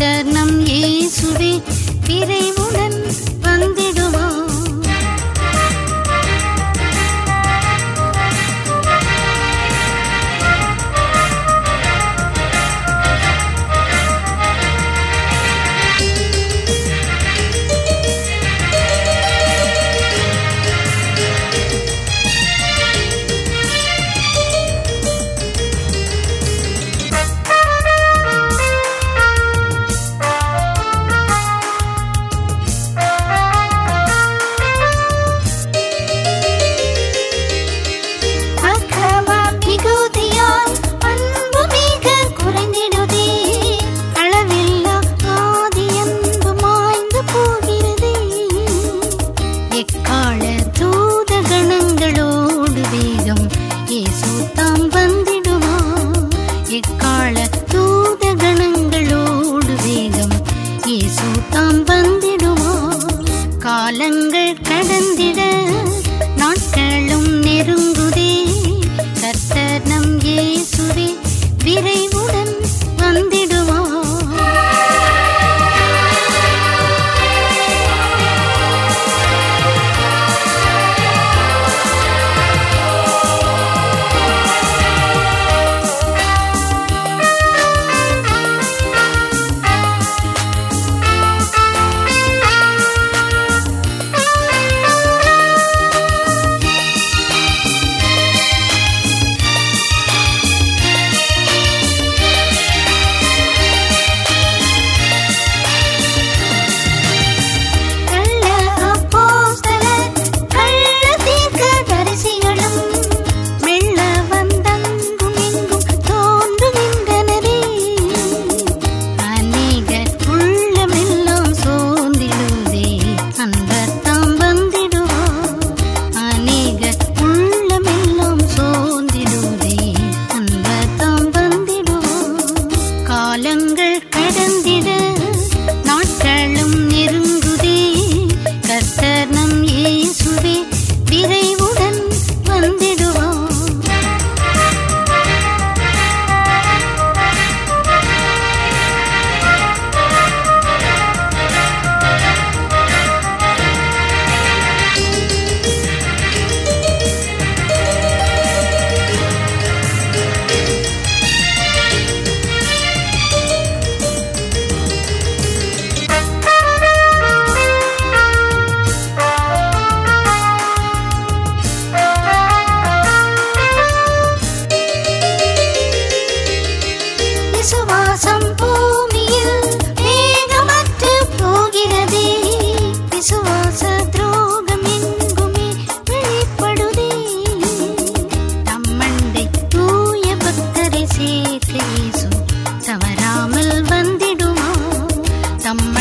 சரணம் ஏசுவே விரைவு தாம் வந்திடுவோ எக்கால தூத கணங்களோடு வேகம் இயேசு தாம் வந்திடுவோ காலங்கள் கடந்திட நாட்களும் நெருங்குதே. கர்த்தர் நம் இயேசுவே விரைவுடன் கடந்திட. விசுவாசம் பூமியில் வேகமற்று போகிறதே. விசுவாச துரோகம் எங்குமே வெளிப்படுதே. நம்மண்டை தூய பக்தரை சேர்த்து தவறாமல் வந்திடுமா? தம்ம